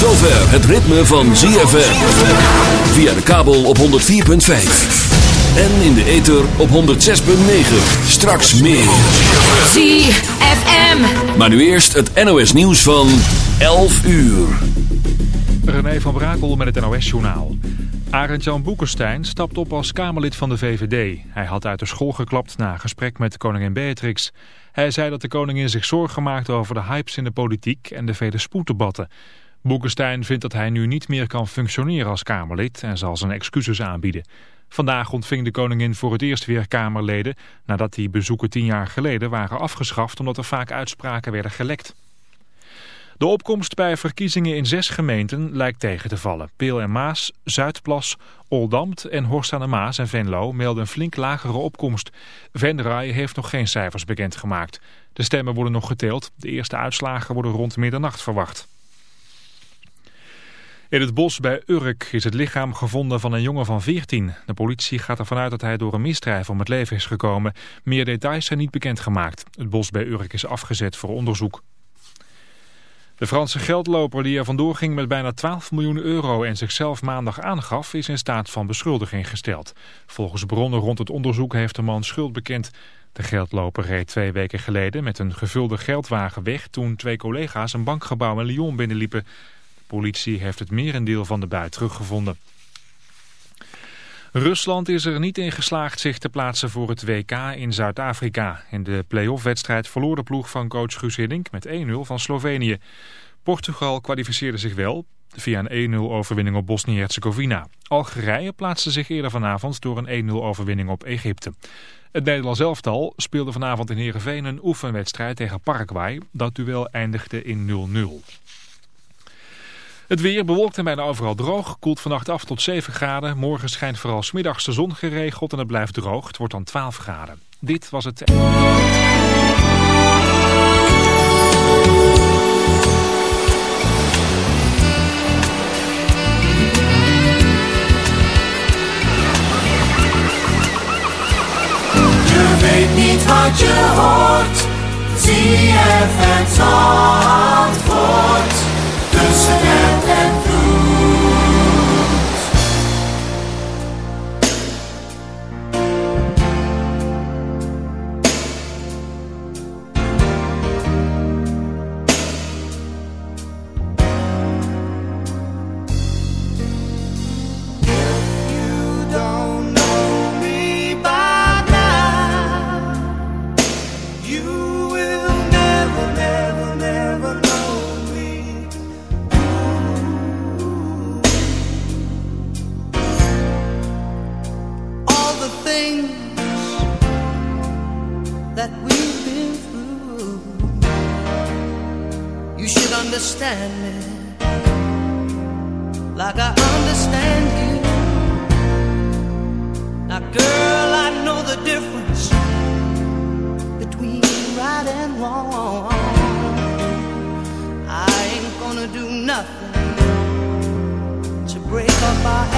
Zover het ritme van ZFM. Via de kabel op 104.5. En in de ether op 106.9. Straks meer. ZFM. Maar nu eerst het NOS nieuws van 11 uur. René van Brakel met het NOS-journaal. Arend-Jan Boekenstein stapt op als Kamerlid van de VVD. Hij had uit de school geklapt na een gesprek met koningin Beatrix. Hij zei dat de koningin zich zorgen maakte over de hypes in de politiek en de vele spoeddebatten. Boekenstein vindt dat hij nu niet meer kan functioneren als Kamerlid en zal zijn excuses aanbieden. Vandaag ontving de koningin voor het eerst weer Kamerleden nadat die bezoeken tien jaar geleden waren afgeschaft omdat er vaak uitspraken werden gelekt. De opkomst bij verkiezingen in zes gemeenten lijkt tegen te vallen. Peel en Maas, Zuidplas, Oldambt en Horst aan de Maas en Venlo melden flink lagere opkomst. Venray heeft nog geen cijfers bekendgemaakt. De stemmen worden nog geteld. De eerste uitslagen worden rond middernacht verwacht. In het bos bij Urk is het lichaam gevonden van een jongen van 14. De politie gaat ervan uit dat hij door een misdrijf om het leven is gekomen. Meer details zijn niet bekendgemaakt. Het bos bij Urk is afgezet voor onderzoek. De Franse geldloper die er vandoor ging met bijna 12 miljoen euro en zichzelf maandag aangaf is in staat van beschuldiging gesteld. Volgens bronnen rond het onderzoek heeft de man schuld bekend. De geldloper reed twee weken geleden met een gevulde geldwagen weg toen twee collega's een bankgebouw in Lyon binnenliepen. Politie heeft het merendeel van de bui teruggevonden. Rusland is er niet in geslaagd zich te plaatsen voor het WK in Zuid-Afrika. In de play-off wedstrijd verloor de ploeg van coach Guus Hiddink met 1-0 van Slovenië. Portugal kwalificeerde zich wel via een 1-0 overwinning op Bosnië-Herzegovina. Algerije plaatste zich eerder vanavond door een 1-0 overwinning op Egypte. Het Nederlands elftal speelde vanavond in Heerenveen een oefenwedstrijd tegen Paraguay. Dat duel eindigde in 0-0. Het weer bewolkt en bijna overal droog. Koelt vannacht af tot 7 graden. Morgen schijnt vooral smiddags de zon geregeld en het blijft droog. Het wordt dan 12 graden. Dit was het... Je weet niet wat je hoort. Zie je het antwoord. Jerusalem of my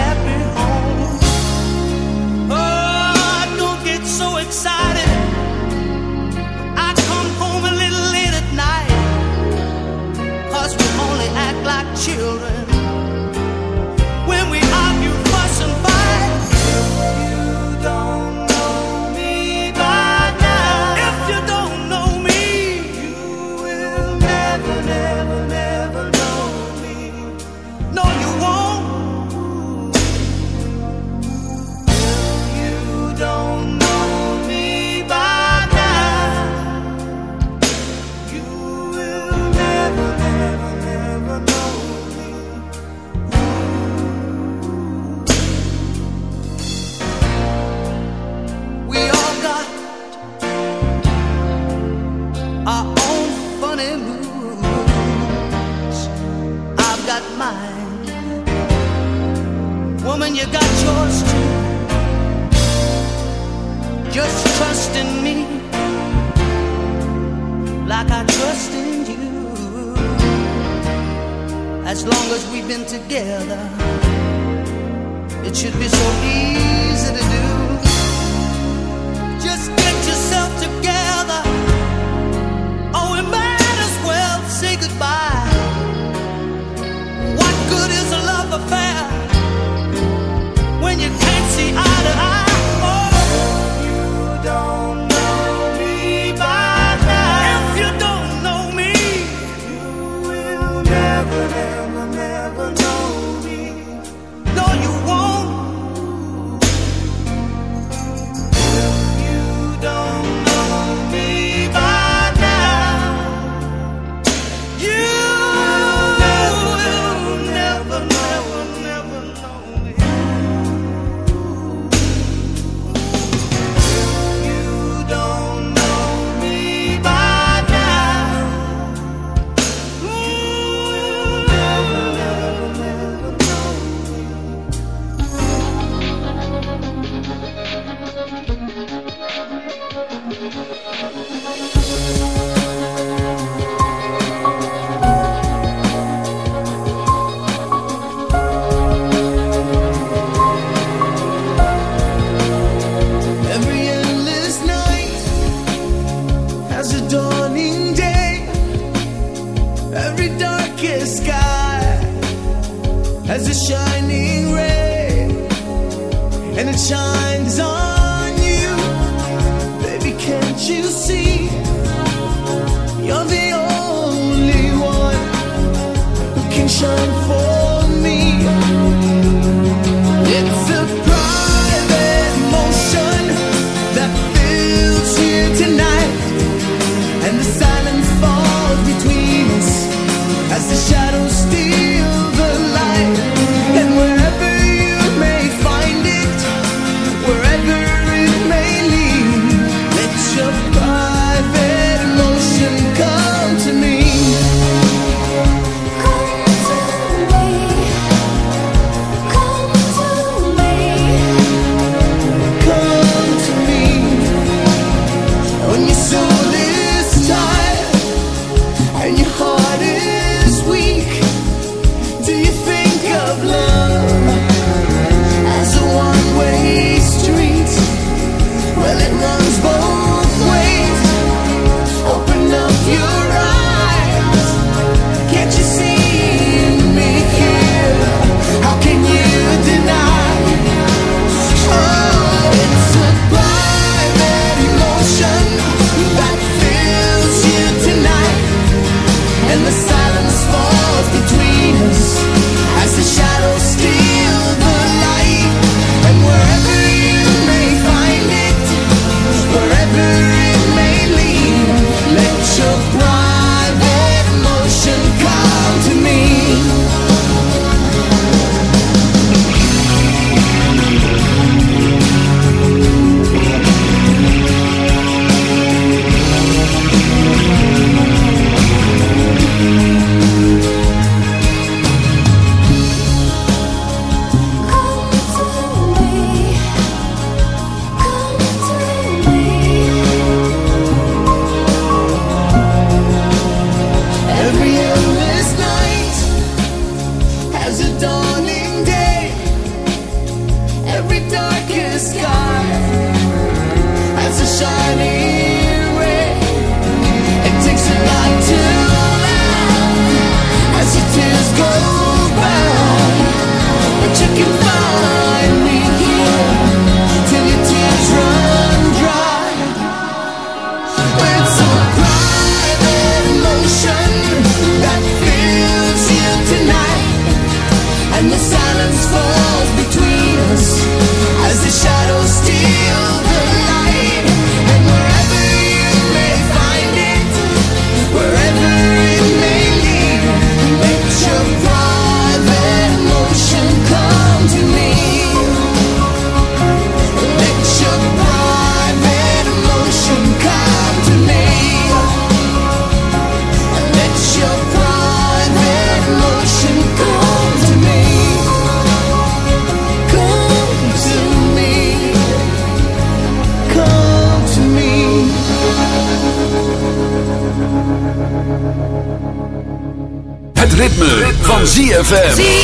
ZFM.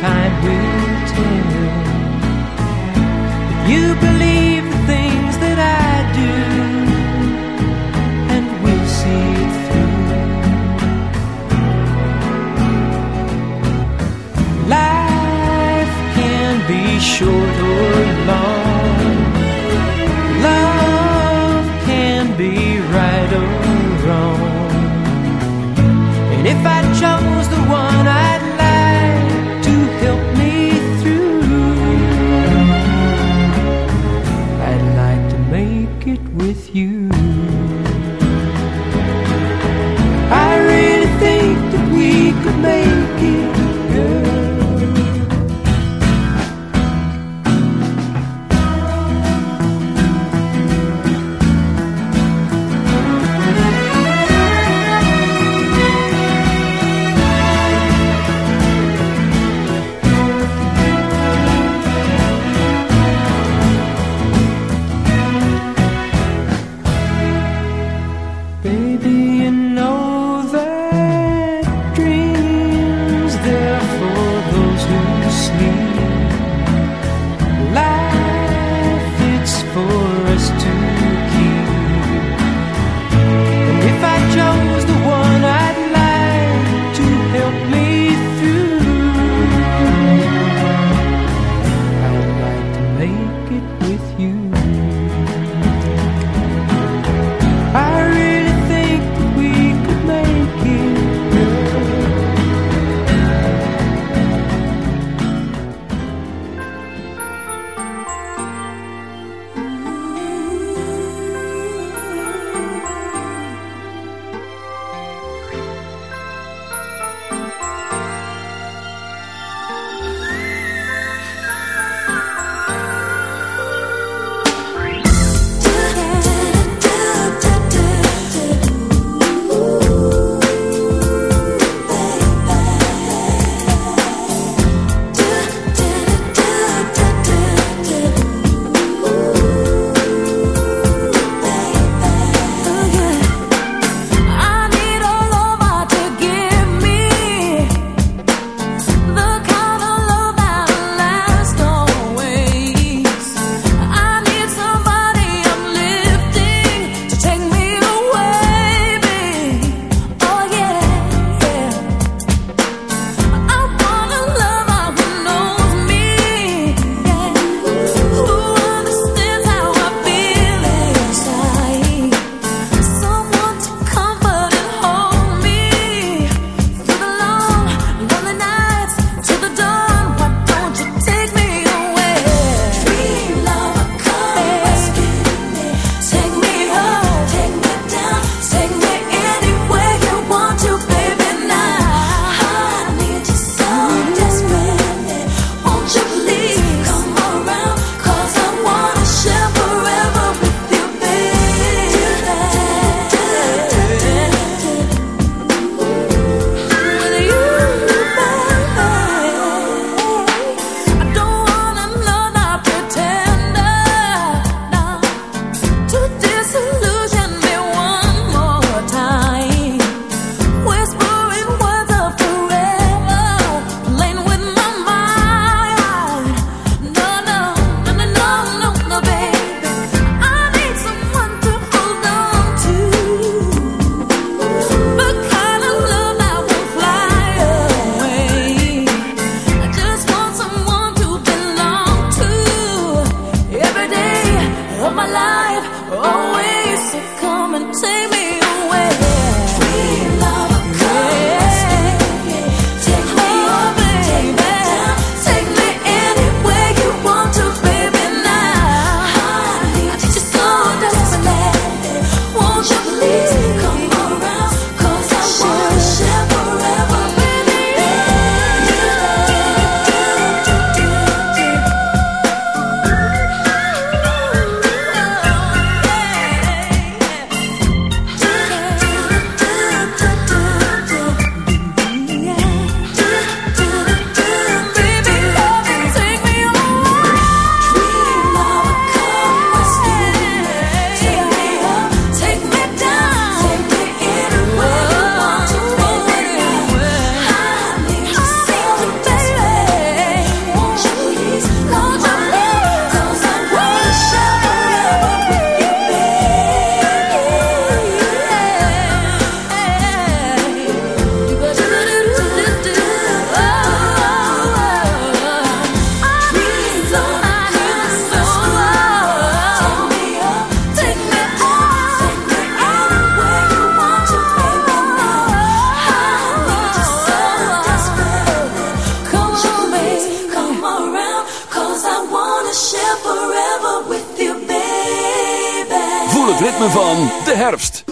Time will tell. If you believe van de herfst.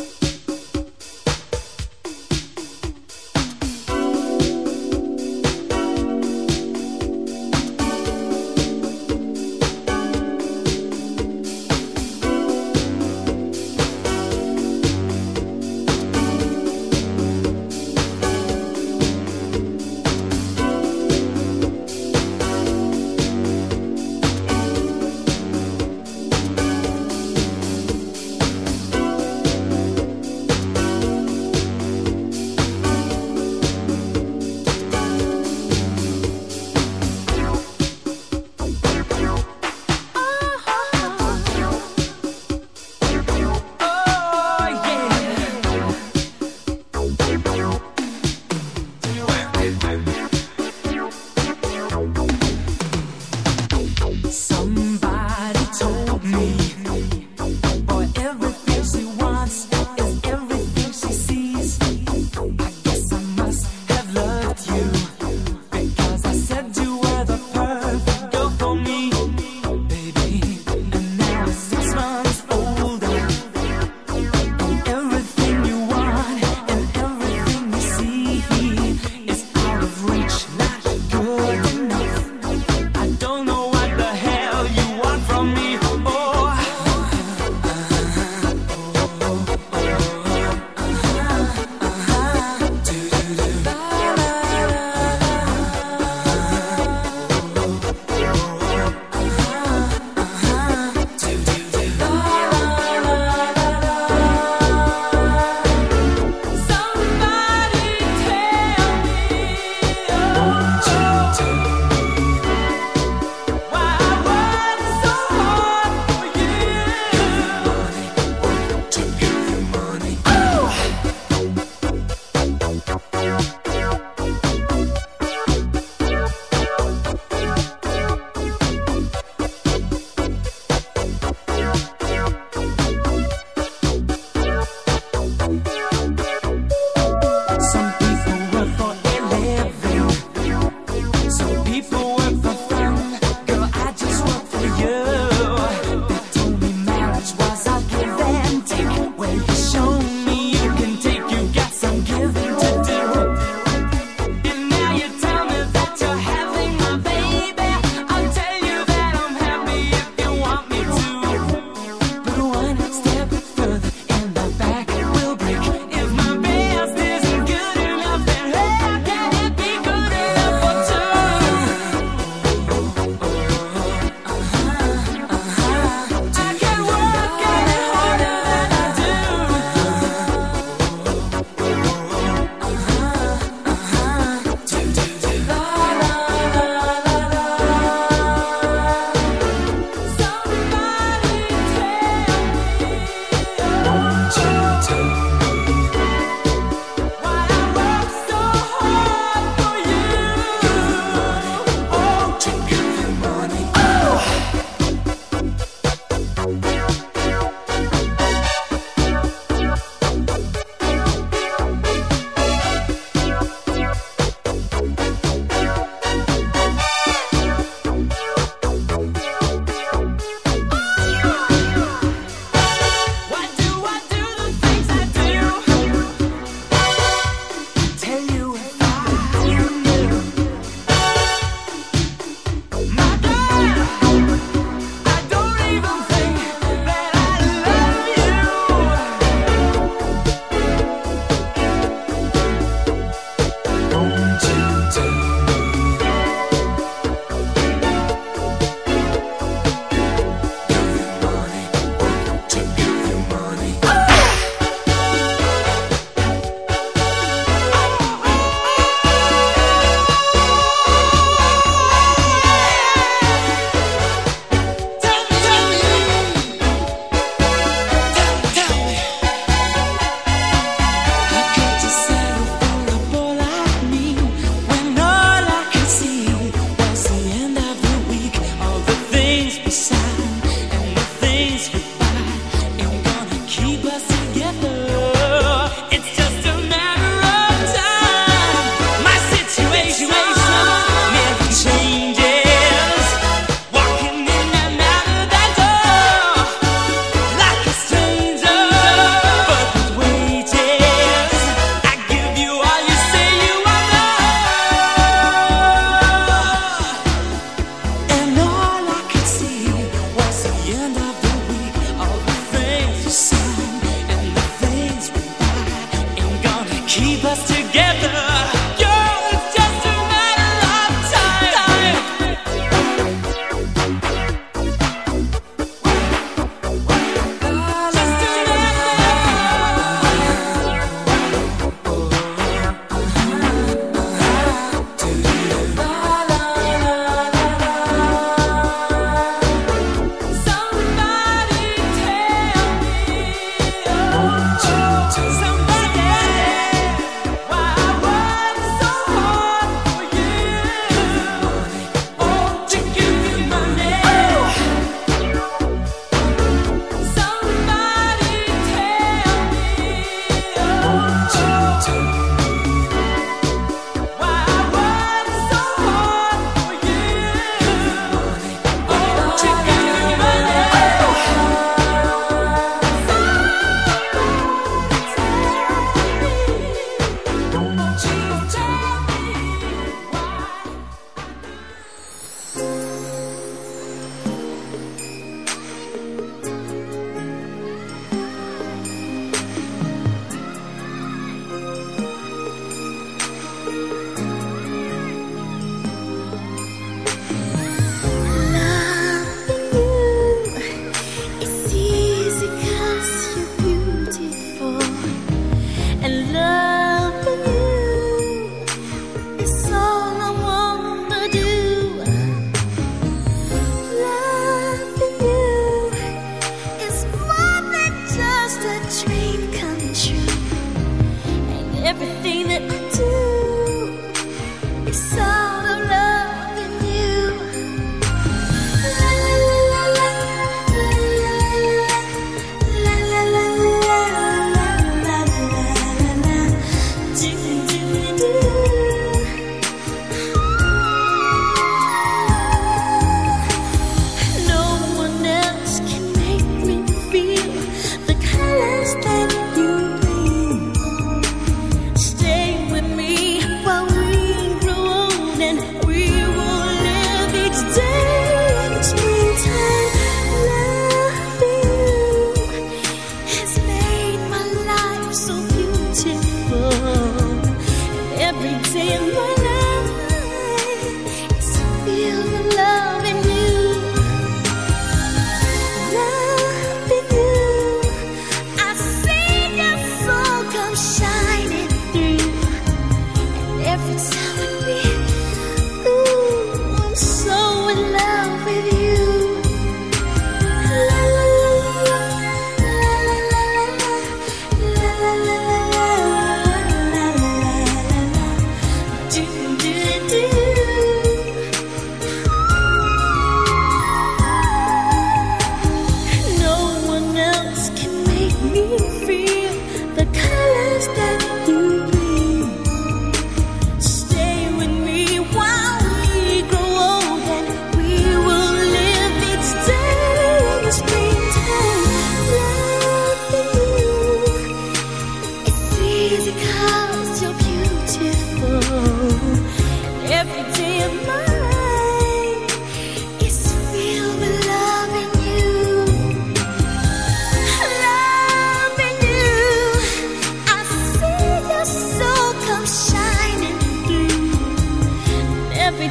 keep us together.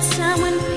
someone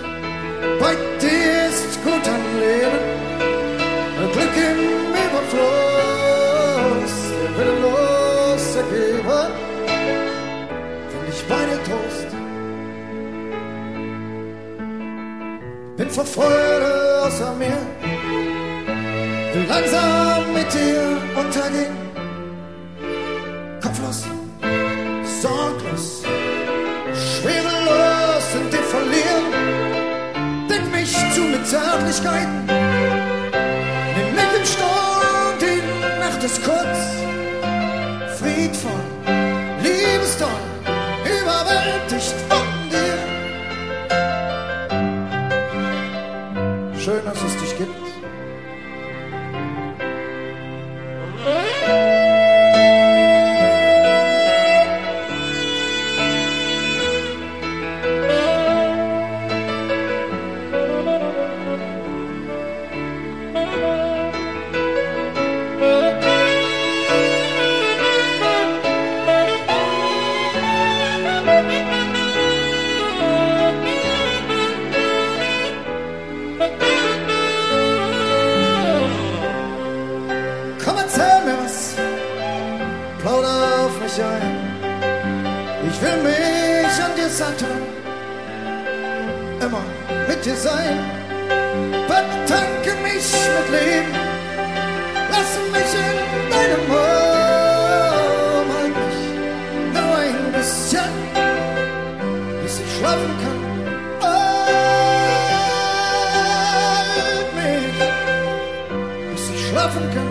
bei dir ist gut am Leben, Glück im Überfluss, der willenlos ergeben, find ich dir Trost. Bin vor Freude außer mir, will langsam mit dir untergehen. Zärtlichkeiten, mich ein. Ich will mich an dir satteln, immer mit dir sein. Betanke mich mit Leben, lass mich in deinem Arm. Halt mich nur ein bisschen, bis ich schlafen kann. Halt mich, bis ich schlafen kann.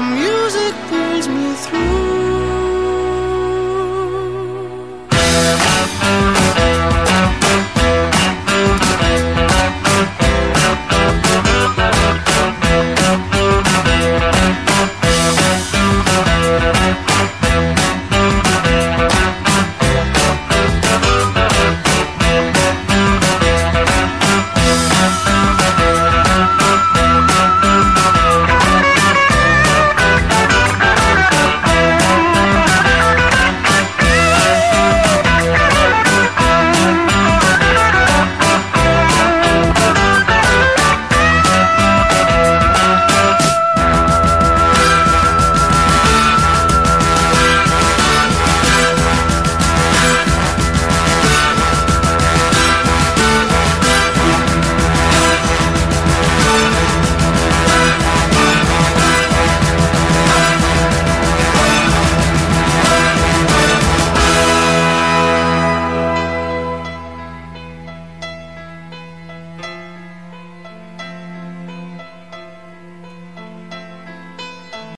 from you